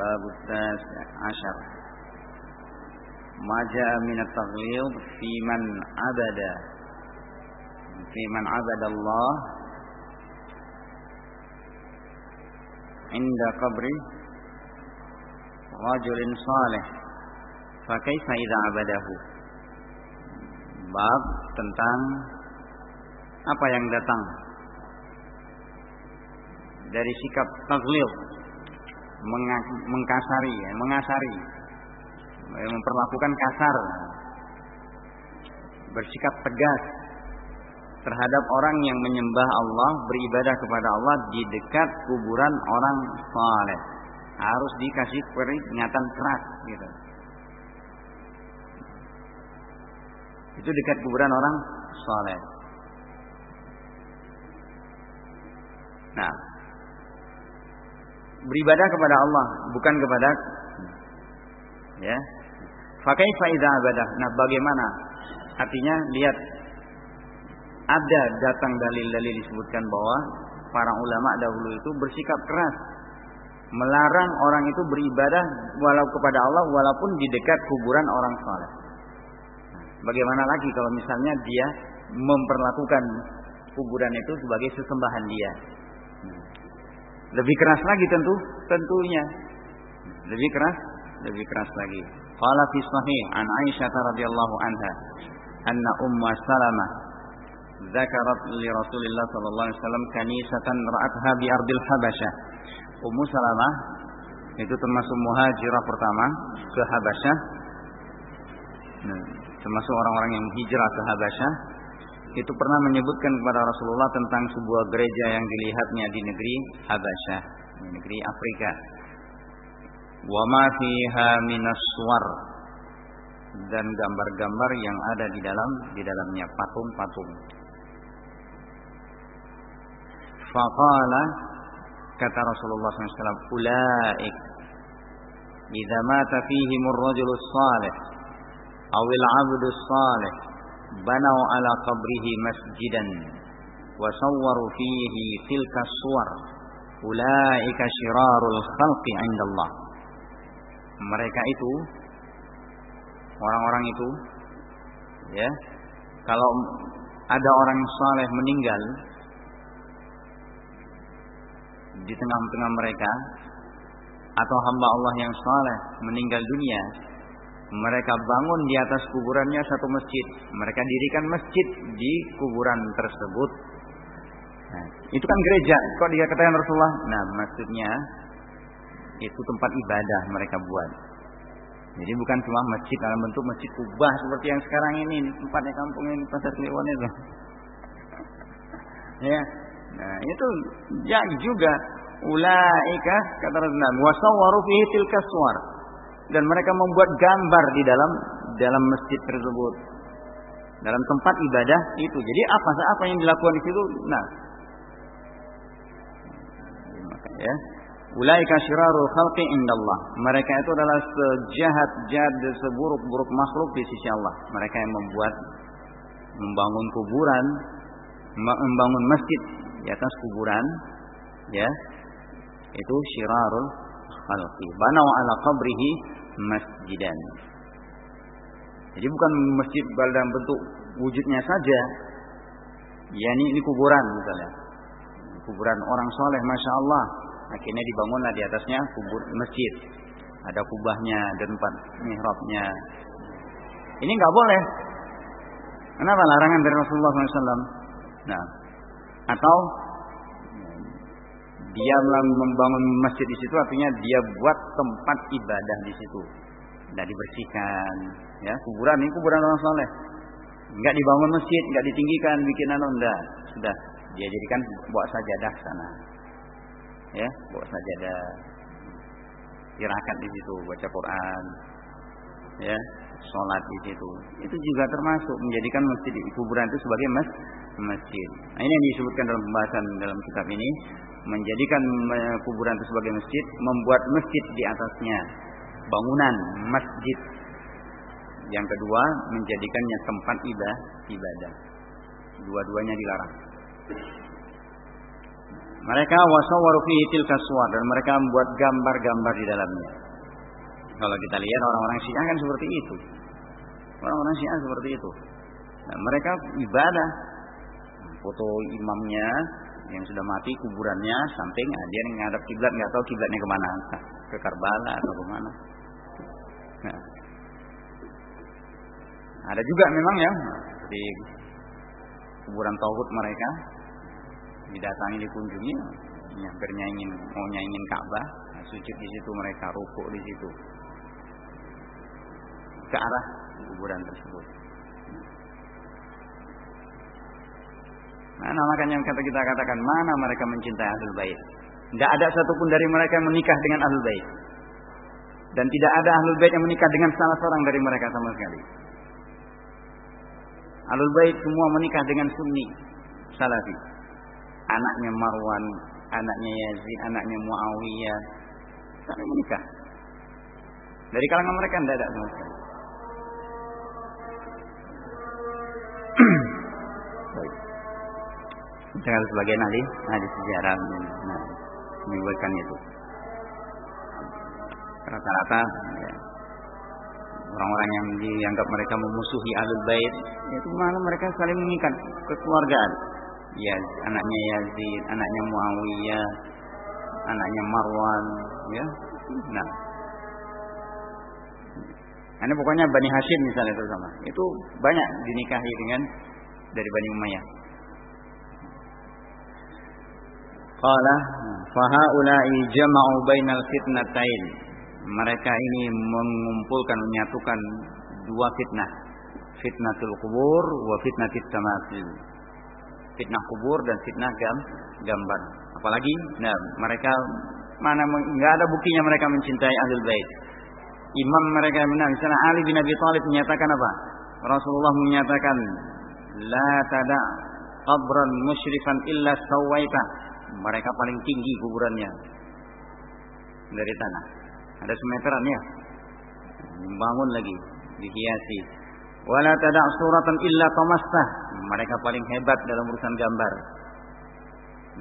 باب التاسع عشر ما جاء من التغليظ في من عبد في من عبد الله عند قبر رجل صالح فكيف إذا عبده bab tentang apa yang datang dari sikap taglil mengkasari ya, mengasari. Memperlakukan kasar. Bersikap tegas terhadap orang yang menyembah Allah beribadah kepada Allah di dekat kuburan orang saleh. Harus dikasih peringatan keras gitu. Itu dekat kuburan orang saleh. Nah beribadah kepada Allah bukan kepada ya Fakai faidah ibadah. Nah, bagaimana? Artinya lihat ada datang dalil-dalil disebutkan bahwa para ulama dahulu itu bersikap keras melarang orang itu beribadah walau kepada Allah walaupun di dekat kuburan orang saleh. Bagaimana lagi kalau misalnya dia memperlakukan kuburan itu sebagai sesembahan dia? Lebih keras lagi tentu, tentunya. Lebih keras, lebih keras lagi. Qala fi sahih an Aisyah radhiyallahu anha anna Ummu Salamah zakarat li Rasulillah sallallahu alaihi wasallam kanisatan ra'atha bi ardil Habasyah. Ummu Salamah itu termasuk muhajirah pertama ke Habasyah. Nah, termasuk orang-orang yang hijrah ke Habasyah itu pernah menyebutkan kepada Rasulullah tentang sebuah gereja yang dilihatnya di negeri Habasyah, di negeri Afrika. Wa ma fiha minas suwar dan gambar-gambar yang ada di dalam di dalamnya patung-patung. Faqala kata Rasulullah SAW, "Ulaik idza mata fihimur rajulus salih awil 'abdus salih banau ala qabrihi masjidan wa sawwaru fihi tilka suwar ulaika syirarul khalqi indallah mereka itu orang-orang itu ya kalau ada orang saleh meninggal di tengah-tengah mereka atau hamba Allah yang saleh meninggal dunia mereka bangun di atas kuburannya satu masjid. Mereka dirikan masjid di kuburan tersebut. Nah, itu kan gereja. Kok dikatakan Rasulullah? Nah, maksudnya itu tempat ibadah mereka buat. Jadi bukan cuma masjid dalam bentuk masjid kubah seperti yang sekarang ini tempatnya kampung ini pasar Kliwon itu. ya. Nah, itu ya juga ulaika kata Rasulullah wasawwaru fihi tilka dan mereka membuat gambar di dalam dalam masjid tersebut. Dalam tempat ibadah itu. Jadi apa apa yang dilakukan di situ? Nah. Ya. Ulaika syirarul khalqi indallah. Mereka itu adalah sejahat jahat seburuk-buruk makhluk di sisi Allah. Mereka yang membuat membangun kuburan membangun masjid di atas kuburan. Ya. Itu syirarul khalqi banau ala qabrihi masjidan. Jadi bukan masjid dalam bentuk wujudnya saja. Yakni ini kuburan misalnya. Kuburan orang soleh masya Allah. Akhirnya dibangunlah di atasnya kubur masjid. Ada kubahnya dan tempat mihrabnya. Ini nggak boleh. Kenapa larangan dari Rasulullah SAW nah atau dia membangun masjid di situ artinya dia buat tempat ibadah di situ. Tidak dibersihkan, ya kuburan ini kuburan orang soleh. Enggak dibangun masjid, enggak ditinggikan, bikin anu enggak. Sudah dia jadikan buat sajadah sana. Ya, buat sajadah. Tirakat di situ, baca Quran. Ya, sholat di situ. Itu juga termasuk menjadikan masjid kuburan itu sebagai mas masjid. Nah, ini yang disebutkan dalam pembahasan dalam kitab ini menjadikan kuburan itu sebagai masjid, membuat masjid di atasnya, bangunan masjid. Yang kedua, menjadikannya tempat ibadah, ibadah. Dua-duanya dilarang. Mereka wasawwaru fihi tilka suwar dan mereka membuat gambar-gambar di dalamnya. Kalau kita lihat orang-orang Syiah kan seperti itu. Orang-orang Syiah seperti itu. Nah, mereka ibadah. Foto imamnya yang sudah mati kuburannya samping nah, dia ngadap kiblat nggak tahu kiblatnya ke mana. Ke Karbala atau ke mana. Nah, ada juga memang ya di kuburan tauhid mereka. Didatangi dikunjungi hampir ingin mau nyaingin Ka'bah. Sujud di situ mereka rukuk di situ. Ke arah kuburan tersebut Mana makanya kata kita katakan mana mereka mencintai ahlul bait. Tidak ada satupun dari mereka yang menikah dengan ahlul bait. Dan tidak ada ahlul bait yang menikah dengan salah seorang dari mereka sama sekali. Ahlul bait semua menikah dengan sunni salafi. Anaknya Marwan, anaknya Yazid, anaknya Muawiyah. Saling menikah. Dari kalangan mereka tidak ada sama. Dengan sebagian ahli ahli sejarah nah, menyebutkan itu. Rata-rata ya, orang-orang yang dianggap mereka memusuhi alul bait itu malah mereka saling mengikat kekeluargaan. Ya anaknya Yazid anaknya Muawiyah anaknya Marwan ya. Nah. Ini pokoknya Bani Hashim misalnya itu sama itu banyak dinikahi dengan dari Bani Umayyah Qala fahaula'i jama'u bainal fitnatain. Mereka ini mengumpulkan menyatukan dua fitnah. Fitnatul kubur wa fitnatit tamasil. Fitnah kubur dan fitnah gam, gambar. Apalagi nah, mereka mana enggak ada buktinya mereka mencintai ahlul bait. Imam mereka benar misalnya Ali bin Abi Thalib menyatakan apa? Rasulullah menyatakan la tada qabran musyrifan illa sawaita mereka paling tinggi kuburannya dari tanah. Ada semeteran ya. Bangun lagi, dihiasi. Wala tada' suratan illa tamastah. Mereka paling hebat dalam urusan gambar.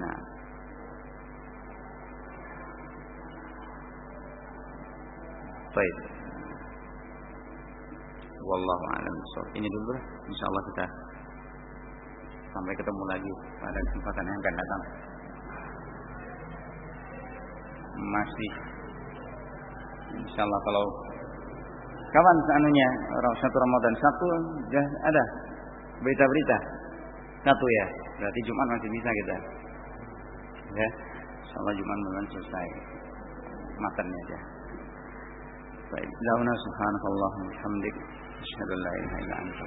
Nah. Baik. Wallahu a'lam Ini dulu insyaallah kita sampai ketemu lagi pada kesempatan yang akan datang masih. Insya Allah kalau kawan seandainya satu Ramadan. Satu sudah ada. Berita-berita. Satu ya. Berarti Jumat masih bisa kita. Ya. Insya Allah Jumat belum selesai makannya aja. Baik. Launa subhanallah hamdik asyhadu an la ilaha illa anta